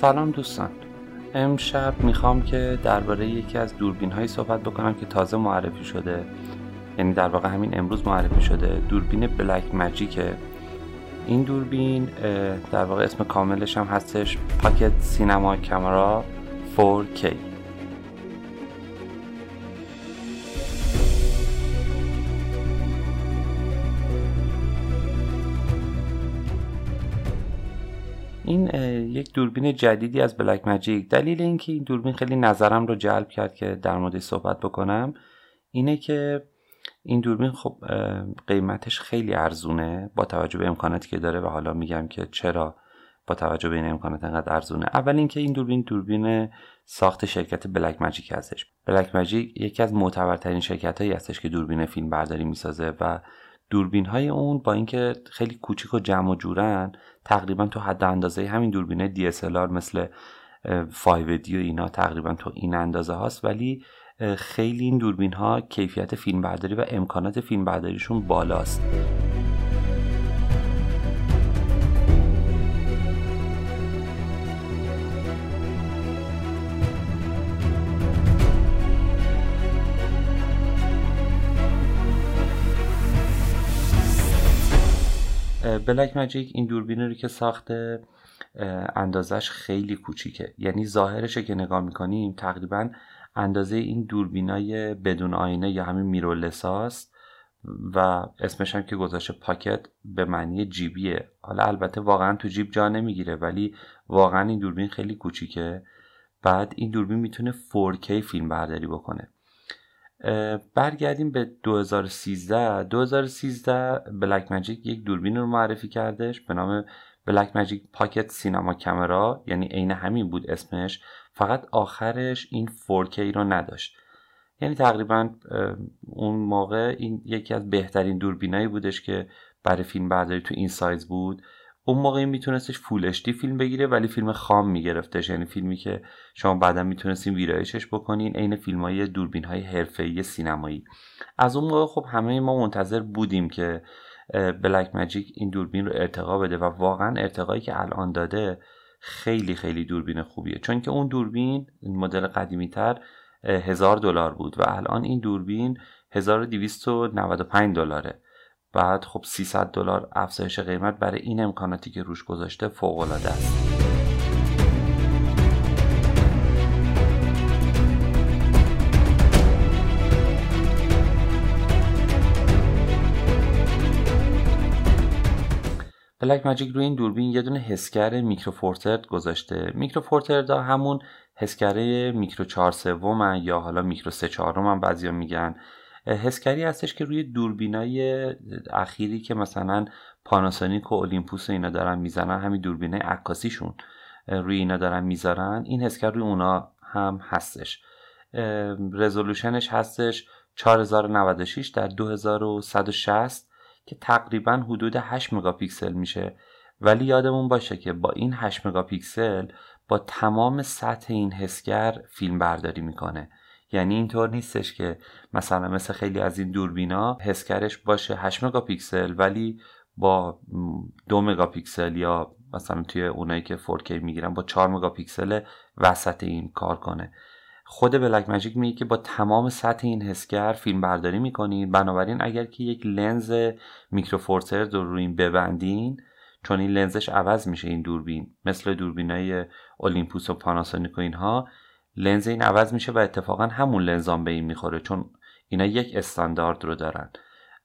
سلام دوستان. امشب می‌خوام که درباره یکی از دوربین هایی صحبت بکنم که تازه معرفی شده. یعنی در واقع همین امروز معرفی شده. دوربین بلک مجیکه این دوربین در واقع اسم کاملش هم هستش. پاکت سینما کامرا 4K این یک دوربین جدیدی از بلک مجیک دلیل اینکه این دوربین خیلی نظرم رو جلب کرد که در موردش صحبت بکنم اینه که این دوربین خب قیمتش خیلی ارزونه با توجه به امکاناتی که داره و حالا میگم که چرا با توجه به این امکانات انقدر ارزونه. اول اینکه این دوربین دوربین ساخت شرکت بلک مجیک هستش. بلک مجیک یکی از معتبرترین شرکت هایی هستش که دوربین فیلم برداری می‌سازه و دوربین های اون با اینکه خیلی کوچیک و جمع و جورن تقریبا تو حد اندازه همین دوربینه DSLR مثل 5D و اینا تقریبا تو این اندازه هاست. ولی خیلی این دوربین ها کیفیت فیلم برداری و امکانات فیلم برداریشون بالاست. بلک مجیک این دوربین رو که ساخته اندازش خیلی کوچیکه. یعنی ظاهرش که نگاه می‌کنیم تقریبا اندازه این دوربینای بدون آینه یا همین میرولساست و اسمش هم که گذاشته پاکت به معنی جیبیه. حالا البته واقعا تو جیب جا نمی‌گیره ولی واقعا این دوربین خیلی کوچیکه. بعد این دوربین می‌تونه 4K فیلم برداری بکنه. برگردیم به 2013 2013 بلک مجیک یک دوربین رو معرفی کردش به نام بلک مجیک پاکت سینما کامرا یعنی عین همین بود اسمش. فقط آخرش این 4K رو نداشت. یعنی تقریبا اون موقع این یکی از بهترین دوربینایی بودش که برای فیلم برداری تو این سایز بود. اون موقع میتونستش فول اچ فیلم بگیره ولی فیلم خام میگرفتش. یعنی فیلمی که شما بعدا می‌تونستین ویرایشش بکنین عین فیلم های دوربین های حرفه‌ای سینمایی. از اون موقع خب همه ما منتظر بودیم که بلک مجیک این دوربین رو ارتقا بده و واقعا ارتقایی که الان داده خیلی خیلی دوربین خوبیه. چون که اون دوربین مدل قدیمی تر هزار دلار بود و الان این دوربین 1295 دلاره. بعد خب 300 دلار افزایش قیمت برای این امکاناتی که روش گذاشته فوق العاده است. Blackmagic روی این دوربین یه دونه حسگر Micro Four Thirds گذاشته. Micro Four Thirds همون حسگره میکرو 4 سوم یا حالا میکرو 3 4 هم بعضیا میگن. حسگری هستش که روی دوربینای اخیری که مثلا پاناسونیک و اولیمپوس و اینا دارن می‌زنن همین دوربینای عکاسیشون روی اینا دارن می‌ذارن. این حسگر روی اونا هم هستش. resolution ش هستش 4096 در 2160 که تقریبا حدود 8 مگاپیکسل میشه. ولی یادمون باشه که با این 8 مگاپیکسل با تمام سطح این حسگر فیلم برداری می‌کنه. یعنی اینطور نیستش که مثلا مثل خیلی از این دوربینا حسگرش باشه 8 مگاپیکسل ولی با دو مگاپیکسل یا مثلا توی اونایی که 4K می‌گیرن با 4 مگاپیکسل وسط این کار کنه. خود Blackmagic میگه که با تمام سطح این حسگر فیلم برداری می‌کنید. بنابراین اگر که یک لنز میکروفورتر رو روی این ببندین چون این لنزش عوض میشه این دوربین مثل دوربینای اولیمپوس و پاناسونیک و اینها لنز این عوض میشه و اتفاقا همون لنزان به این می‌خوره چون اینا یک استاندارد رو دارن.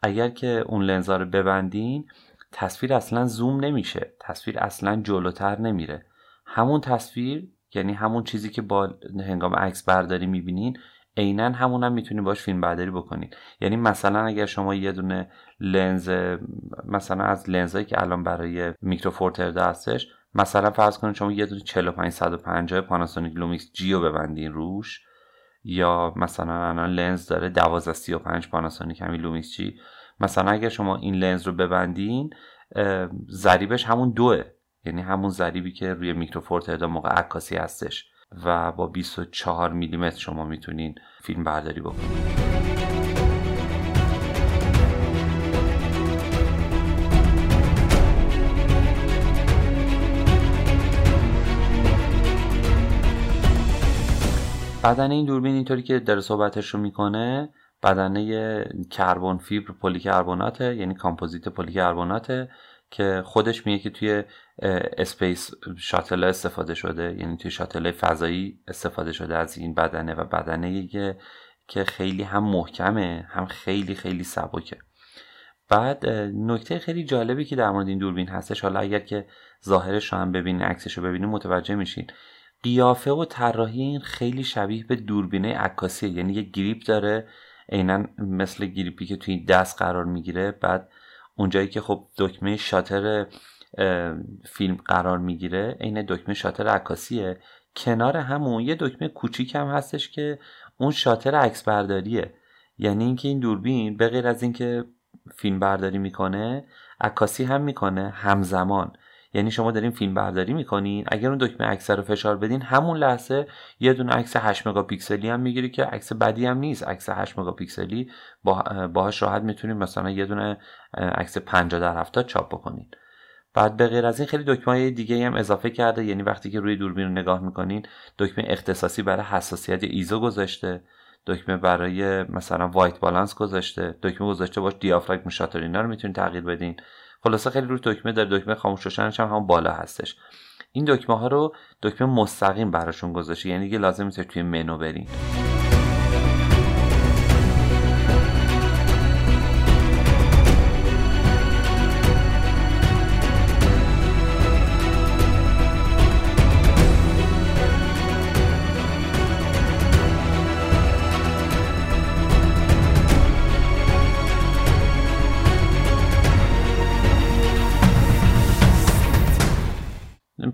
اگر که اون لنزا رو ببندین تصویر اصلا زوم نمیشه. تصویر اصلا جلوتر نمیره. همون تصویر یعنی همون چیزی که با هنگام عکس برداری می‌بینین عینا همون هم می‌تونید باش فیلم برداری بکنید یعنی مثلا اگر شما یه دونه لنز مثلا از لنزایی که الان برای Micro Four Thirds ه هستش مثلا فرض کنید شما یه دونه 45 150 پاناسونیک Lumix G و ببندین روش یا مثلا الان لنز داره 1235 پاناسونیک همین Lumix G مثلا اگر شما این لنز رو ببندین ضریبش همون دوه. یعنی همون ضریبی که روی Micro Four Thirds ا موقع عکاسی هستش. و با 24 میلیمتر شما می‌تونین فیلم برداری بکنید بدنه این دوربین اینطوری که داره صحبتش رو می‌کنه بدنه carbon fiber polycarbonate ه یعنی کامپوزیت polycarbonate ه که خودش میگه که توی space shuttle استفاده شده یعنی توی شاتل فضایی استفاده شده از این بدنه و بدنه که خیلی هم محکمه هم خیلی خیلی سبکه. بعد نکته خیلی جالبی که در مورد این دوربین هستش حالا اگر که ظاهرش رو هم ببینین عکسش رو ببینین متوجه میشین. قیافه و طراحی این خیلی شبیه به دوربینه عکاسیه یعنی یه گریپ داره عینا مثل گریپی که توی دست قرار می‌گیره. بعد اونجایی که خب دکمه شاتر فیلم قرار می‌گیره عین دکمه شاتر عکاسیه. کنار همون یه دکمه کوچیک هم هستش که اون شاتر عکس برداریه یعنی اینکه این دوربین به غیر از اینکه فیلم برداری می‌کنه عکاسی هم می‌کنه همزمان. یعنی شما دارین فیلم برداری می‌کنین اگر اون دکمه عکس رو فشار بدین همون لحظه یه دونه عکس 8 مگاپیکسلی هم می‌گیری که عکس بدی هم نیست. عکس 8 مگاپیکسلی باهاش راحت می‌تونین مثلا یه دونه عکس 50 در 70 چاپ بکنین. بعد به غیر از این خیلی دکمه دیگه هم اضافه کرده یعنی وقتی که روی دوربین رو نگاه می‌کنین دکمه اختصاصی برای حساسیت ایزو گذاشته دکمه برای مثلا وایت بالانس گذاشته دکمه گذاشته باش دیافراگم شاتر اینا رو می‌تونید تغییر بدین. خلاصه خیلی روی دکمه داره دکمه خاموش شدنش هم همون بالا هستش. این دکمه ها رو دکمه مستقیم براشون گذاشته یعنی دیگه لازم نیست توی منو برین.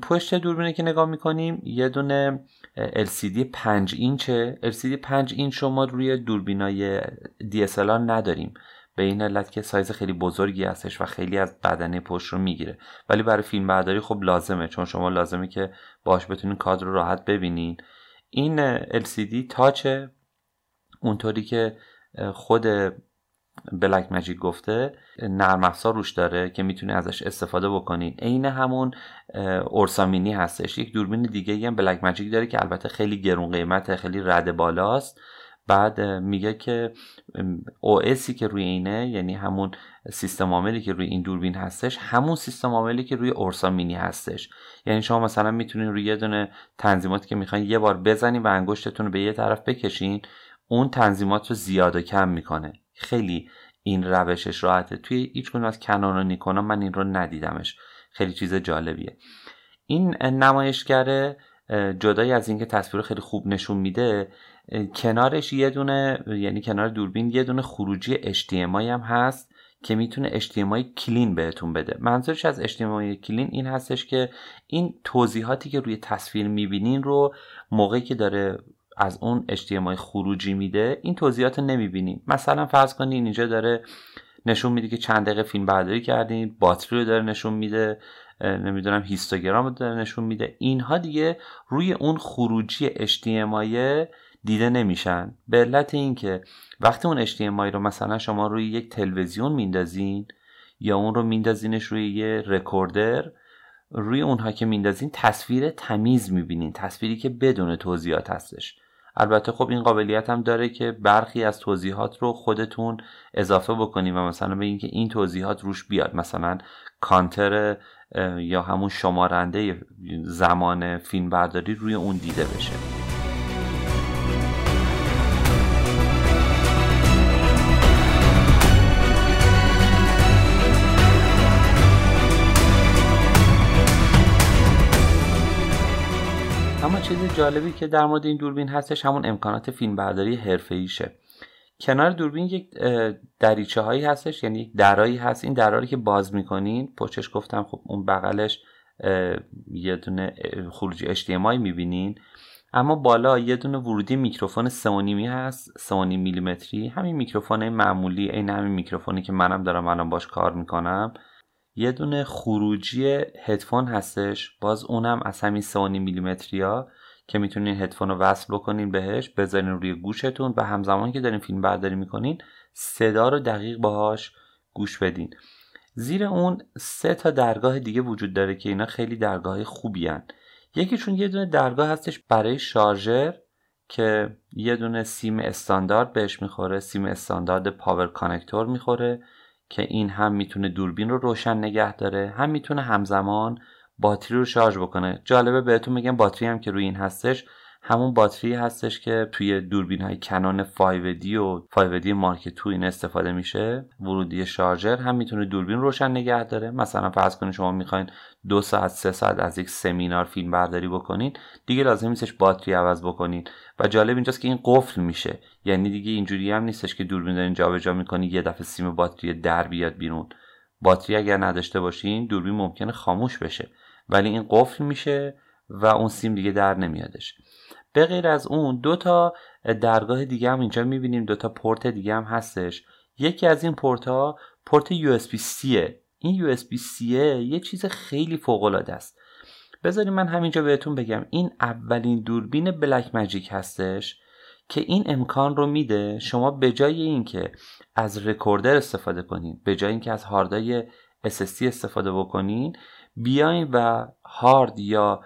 پشت دوربینه که نگاه می‌کنیم یه دونه LCD 5 اینچه. LCD 5 اینچ شما روی دوربینای DSLR نداریم. به این علت که سایز خیلی بزرگی هستش و خیلی از بدنه پشت رو می‌گیره. ولی برای فیلم برداری خب لازمه چون شما لازمه که باش بتونین کادر رو راحت ببینین. این LCD تاچه. اونطوری که خود بلک مجیک گفته نرم افزار روش داره که می‌تونی ازش استفاده بکنین عین همون اورسامینی هستش. یک دوربین دیگه هم بلک مجیک داره که البته خیلی گرون قیمته خیلی رد بالاست. بعد میگه که او که روی اینه یعنی همون سیستم عاملی که روی این دوربین هستش همون سیستم عاملی که روی اورسا مینی هستش. یعنی شما مثلا می‌تونین روی یه دونه تنظیماتی که می‌خواین یه بار بزنین و انگشتتون رو به یه طرف بکشین اون تنظیمات رو زیاد و کم می‌کنه. خیلی این روشش راحته. توی هیچ از کنان و نیکونا من این رو ندیدمش. خیلی چیز جالبیه. این نمایشگر جدای از اینکه تصویر خیلی خوب نشون میده کنارش یه دونه یعنی کنار دوربین یه دونه خروجی HDMI هم هست که می‌تونه HDMI کلین بهتون بده. منظورش از HDMI کلین این هستش که این توضیحاتی که روی تصویر می‌بینین رو موقعی که داره از اون HDMI خروجی میده این توضیحات رو نمی‌بینیم. مثلا فرض کنین اینجا داره نشون میده که چند دقیقه فیلم برداری کردین باتری رو داره نشون میده نمی‌دونم هیستوگرام رو داره نشون میده. اینها دیگه روی اون خروجی HDMI دیده نمیشن. به علت اینکه وقتی اون HDMI رو مثلا شما روی یک تلویزیون میندازین یا اون رو میندازینش روی یه رکوردر روی اونها که میندازین تصویر تمیز می‌بینین تصویری که بدون توضیحات هستش. البته خب این قابلیت هم داره که برخی از توضیحات رو خودتون اضافه بکنیم و مثلا به اینکه این توضیحات روش بیاد. مثلا کانتر یا همون شمارنده زمان فیلم برداری روی اون دیده بشه. اما چیز جالبی که در مورد این دوربین هستش همون امکانات فیلم برداری ایشه کنار دوربین یک دریچه هایی هستش یعنی یک درایی هست. این دراری که باز می‌کنین پشتش گفتم خب اون بغلش یه دونه خروجی HDMI می‌بینین. اما بالا یه دونه ورودی میکروفون 3.5 هست 3.5 میلیمتری. همین میکروفون معمولی این همین میکروفونی که منم دارم الان باش کار می‌کنم. یه دونه خروجی هدفون هستش. باز اونم از همین 3.5 میلیمتری ها که می‌تونین هدفون رو وصل بکنین بهش بذارین روی گوشتون و همزمان که دارین فیلم برداری می‌کنین صدا رو دقیق باهاش گوش بدین. زیر اون سه تا درگاه دیگه وجود داره که اینا خیلی درگاه خوبی هن. یکیشون یه دونه درگاه هستش برای شارژر که یه دونه سیم استاندارد بهش می‌خوره سیم استاندارد پاور کانکتور می‌خوره. که این هم می‌تونه دوربین رو روشن نگه داره هم می‌تونه همزمان باتری رو شارژ بکنه. جالبه بهتون میگم باتری هم که روی این هستش همون باتری هستش که توی دوربین های کنون 5D و 5D مارک 2 این استفاده میشه. ورودی شارژر هم می‌تونه دوربین روشن نگه داره. مثلا فرض کنید شما می‌خواین دو ساعت سه ساعت از یک سمینار فیلم برداری بکنین دیگه لازم نیستش باتری عوض بکنین. و جالب اینجاست که این قفل میشه. یعنی دیگه اینجوری هم نیستش که دوربین دارین جابجا می‌کنی یه دفعه سیم باتری در بیاد بیرون. باتری اگر نداشته باشین دوربین ممکنه خاموش بشه. ولی این قفل میشه و اون سیم دیگه در نمیادش. به غیر از اون دو تا درگاه دیگه هم اینجا می‌بینیم دو تا پورت دیگه هم هستش. یکی از این پورت ها پورت USB-C این USB-C یه چیز خیلی فوق العاده است. بذارید من همینجا بهتون بگم. این اولین دوربین بلک ماجیک هستش که این امکان رو میده شما به جای اینکه از recorder استفاده کنید به جای اینکه از هاردای SSD استفاده بکنین بیاین و هارد یا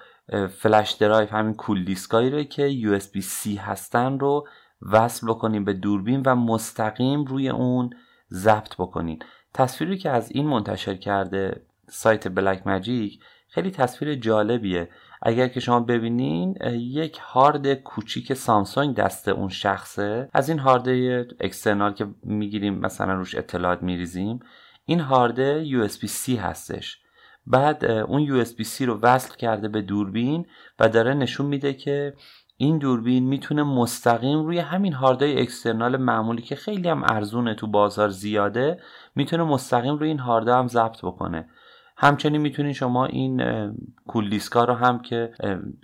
flash drive همین کول دیسکایی رو که USB-C هستن رو وصل بکنیم به دوربین و مستقیم روی اون ضبط بکنین. تصویری که از این منتشر کرده سایت Blackmagic خیلی تصویر جالبیه. اگر که شما ببینین یک هارد کوچیک سامسونگ دست اون شخصه. از این هارد اکسترنال که می‌گیریم مثلا روش اطلاعات میریزیم این هارد USB-C هستش. بعد اون USB-C رو وصل کرده به دوربین و داره نشون میده که این دوربین می‌تونه مستقیم روی همین هاردای اکسترنال معمولی که خیلی هم ارزونه تو بازار زیاده می‌تونه مستقیم روی این هاردا هم ضبط بکنه. همچنین می‌تونین شما این کول دیسکا رو هم که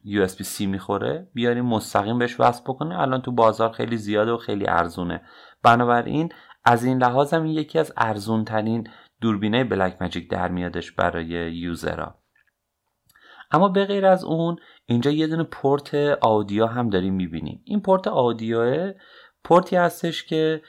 USB-C می‌خوره بیارین مستقیم بهش وصل بکنه. الان تو بازار خیلی زیاده و خیلی ارزونه. بنابراین از این لحاظ هم یکی از ارزون ترین دوربینه بلک ماجیک در میادش برای یوزرها. اما به غیر از اون اینجا یه دونه پورت آدیو هم داریم می‌بینیم. این پورت آدیو پورتی هستش که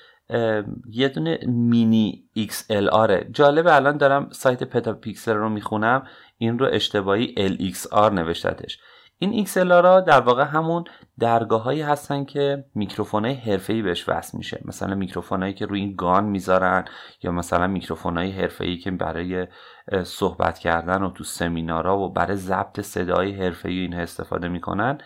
یه دونه mini XLR جالبه الان دارم سایت PetaPixel رو می‌خونم. این رو اشتباهی LXR نوشتتش. این XLR در واقع همون درگاه هایی هستن که میکروفون های حرفه ای بهش وصل میشه. مثلا میکروفون هایی که روی این gun می‌ذارن یا مثلا میکروفون های حرفه ای که برای صحبت کردن و تو سمینارها و برای ضبط صدای حرفه ای این استفاده می‌کنن.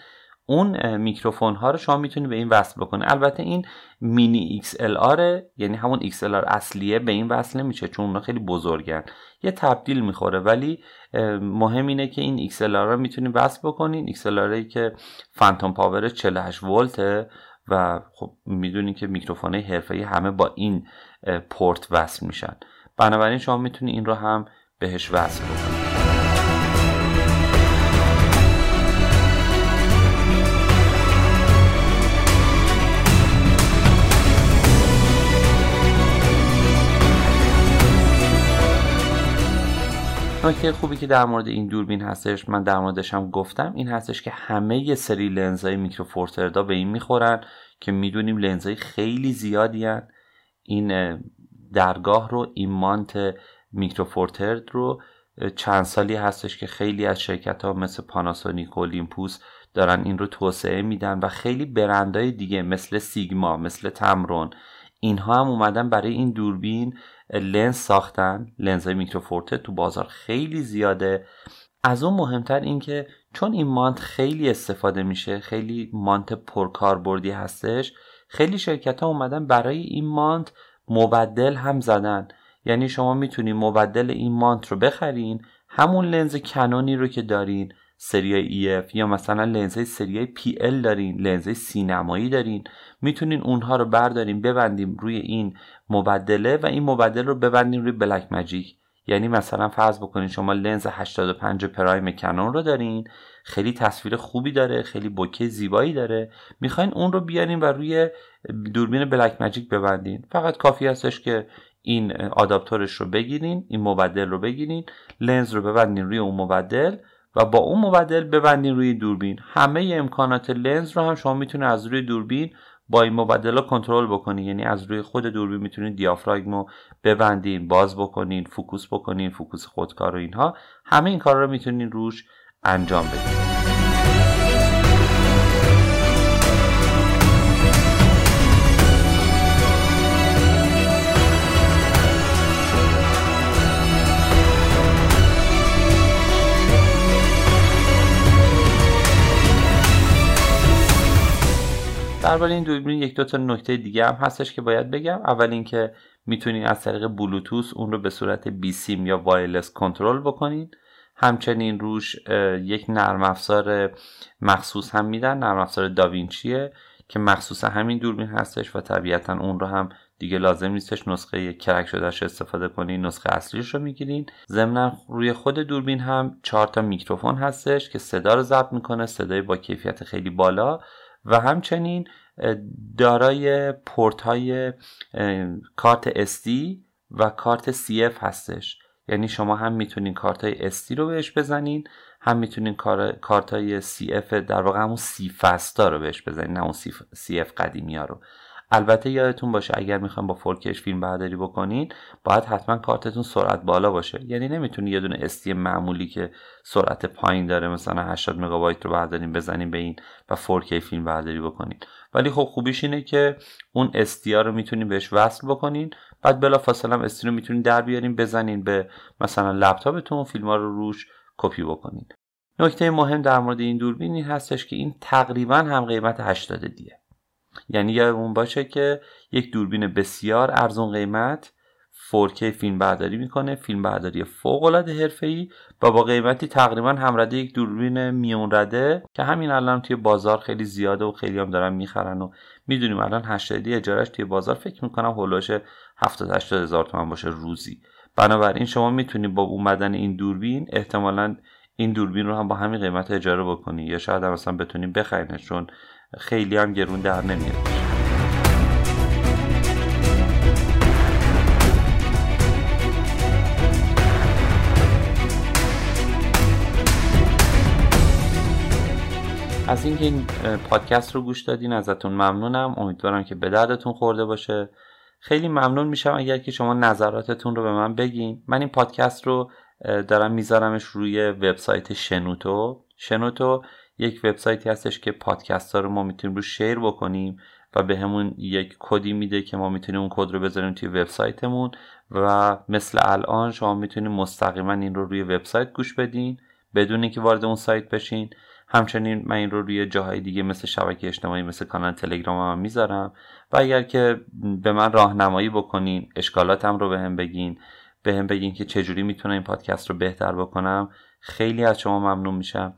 اون میکروفون ها رو شما می‌تونید به این وصل بکنید البته این مینی XLR یعنی همون XLR اصلیه به این وصل نمیشه چون اونا خیلی بزرگن. یه تبدیل می‌خوره ولی مهم اینه که این XLR رو می‌تونید وصل بکنین XLR که فانتوم پاور 48 ولته و خب می‌دونین که میکروفون حرفه‌ای همه با این پورت وصل میشن. بنابراین شما می‌تونید این رو هم بهش وصل بکنید نکته خوبی که در مورد این دوربین هستش من در موردش هم گفتم این هستش که همه سری لنزهای میکرو فورتردا به این می‌خورن که می‌دونیم لنزهای خیلی زیادی هن. این درگاه رو این مانت میکرو فورترد رو چند سالی هستش که خیلی از شرکت ها مثل پاناسونیک و اولیمپوس دارن این رو توسعه میدن و خیلی برندهای دیگه مثل سیگما مثل تمرون اینها هم اومدن برای این دوربین لنز ساختن لنزهای میکروفورته تو بازار خیلی زیاده. از اون مهمتر این که چون این مانت خیلی استفاده میشه خیلی مانت پرکاربردی هستش خیلی شرکت ها اومدن برای این مانت مبدل هم زدن. یعنی شما می‌تونید مبدل این مانت رو بخرین همون لنز کنونی رو که دارین سری EF یا مثلا لنزهای سری PL دارین لنزهای سینمایی دارین. می‌تونین اونها رو برداریم ببندیم روی این مبدله و این مبدل رو ببندیم روی بلک ماجیک یعنی مثلا فرض بکنین شما لنز 85 پرایم کنون رو دارین خیلی تصویر خوبی داره خیلی بوکه زیبایی داره. می‌خواین اون رو بیارین و روی دوربین بلک ماجیک ببندین. فقط کافی هستش که این آداپتورش رو بگیرین این مبدل رو بگیرین لنز رو ببندین روی اون مبدل. و با اون مبدل ببندین روی دوربین. همه امکانات لنز رو هم شما می‌تونید از روی دوربین با این مبدل کنترل بکنین یعنی از روی خود دوربین می‌تونید دیافراگم رو ببندین باز بکنین فوکوس بکنین فوکوس خودکار و اینها. همه این کار رو می‌تونین روش انجام بدین. درباره این دوربین یک دو تا نکته دیگه هم هستش که باید بگم. اول اینکه می‌تونید از طریق بلوتوث اون رو به صورت بی سیم یا وایرلس کنترل بکنید همچنین روش یک نرم افزار مخصوص هم میدن. نرم افزار داوینچیه که مخصوص همین دوربین هستش و طبیعتا اون رو هم دیگه لازم نیستش نسخه کرک شدهش استفاده کنین نسخه اصلیش رو می‌گیرین. ضمنا روی خود دوربین هم چهار تا میکروفون هستش که صدا رو ضبط می‌کنه صدای با کیفیت خیلی بالا. و همچنین دارای پورت های کارت SD و کارت CF هستش. یعنی شما هم می‌تونین کارت های SD رو بهش بزنین هم می‌تونین کارت های CF در واقع همون سی فستا رو بهش بزنین نه اون CF قدیمی ها رو. البته یادتون باشه اگر می‌خوایم با 4 فیلم برداری بکنین باید حتما کارتتون سرعت بالا باشه. یعنی نمی‌تونی یه دونه استی معمولی که سرعت پایین داره مثلا 80 مگابایت رو بردارین بزنین به این و 4K فیلم برداری بکنین. ولی خب خوبیش اینه که اون ها رو می‌تونین بهش وصل بکنین. بعد بلا فاصله هم استی رو می‌تونین در بیارین بزنین به مثلا لپتاپتون فیلم رو روش کپی بکنین. نکته مهم در مورد این دوربین هستش که این تقریبا هم قیمت 80 دیه. یعنی یادمون باشه که یک دوربین بسیار ارزون قیمت 4K فیلم برداری می‌کنه فیلم برداری فوق العاده حرفه‌ای و با قیمتی تقریبا همرده یک دوربین میون رده که همین الان توی بازار خیلی زیاده و خیلی هم دارن می‌خرن و می‌دونیم الان 80 اجارش توی بازار فکر می‌کنم هولوش 70 80 هزار تومن باشه روزی. بنابراین شما می‌تونید با اومدن این دوربین احتمالا این دوربین رو هم با همین قیمت اجاره بکنی یا شاید هم مثلا بتونیم بخرینش خیلی هم گرون در نمیاد. از اینکه این پادکست رو گوش دادین ازتون ممنونم. امیدوارم که به دردتون خورده باشه. خیلی ممنون میشم اگر که شما نظراتتون رو به من بگین. من این پادکست رو دارم میذارمش روی وبسایت شنوتو. شنوتو یک وبسایتی هستش که پادکست ها رو ما می‌تونیم رو شیر بکنیم و به همون یک کدی میده که ما می‌تونیم اون کد رو بذاریم توی وبسایتمون و مثل الان شما می‌تونید مستقیما این رو روی وبسایت گوش بدین بدون اینکه وارد اون سایت بشین. همچنین من این رو روی جاهای دیگه مثل شبکه اجتماعی مثل کانال تلگرام هم می‌ذارم. و اگر که به من راهنمایی بکنین اشکالاتم رو به هم به هم بگین که چجوری می‌تونم این پادکست رو بهتر بکنم. خیلی از شما ممنون میشم.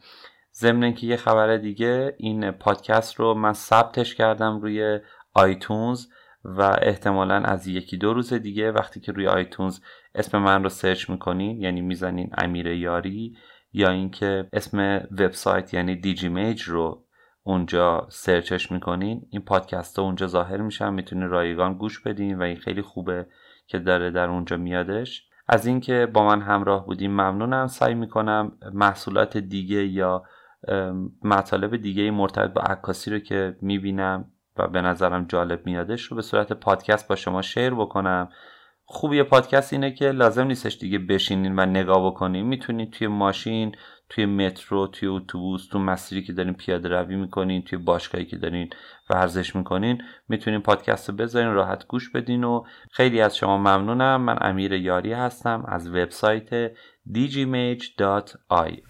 ضمن اینکه یه خبر دیگه این پادکست رو من ثبتش کردم روی آیتونز و احتمالا از یکی دو روز دیگه وقتی که روی آیتونز اسم من رو سرچ می‌کنین یعنی می‌زنین امیر یاری یا اینکه اسم وبسایت یعنی دیجی میج رو اونجا سرچش می‌کنین این پادکست ها اونجا ظاهر میشن می‌تونین رایگان گوش بدین و این خیلی خوبه. که داره در اونجا میادش. از اینکه با من همراه بودیم ممنونم. سعی می‌کنم محصولات دیگه یا مطالب دیگه مرتبط با عکاسی رو که می‌بینم و به نظرم جالب میادش رو به صورت پادکست با شما شیر بکنم. خوبی پادکست اینه که لازم نیستش دیگه بشینین و نگاه بکنین. می‌تونین توی ماشین توی مترو توی اتوبوس تو مسیری که دارین پیاده روی می‌کنین توی باشگاهی که دارین ورزش می‌کنین می‌تونین پادکست رو بذارین راحت گوش بدین و خیلی از شما ممنونم. من امیر یاری هستم از وبسایت dgmage.ir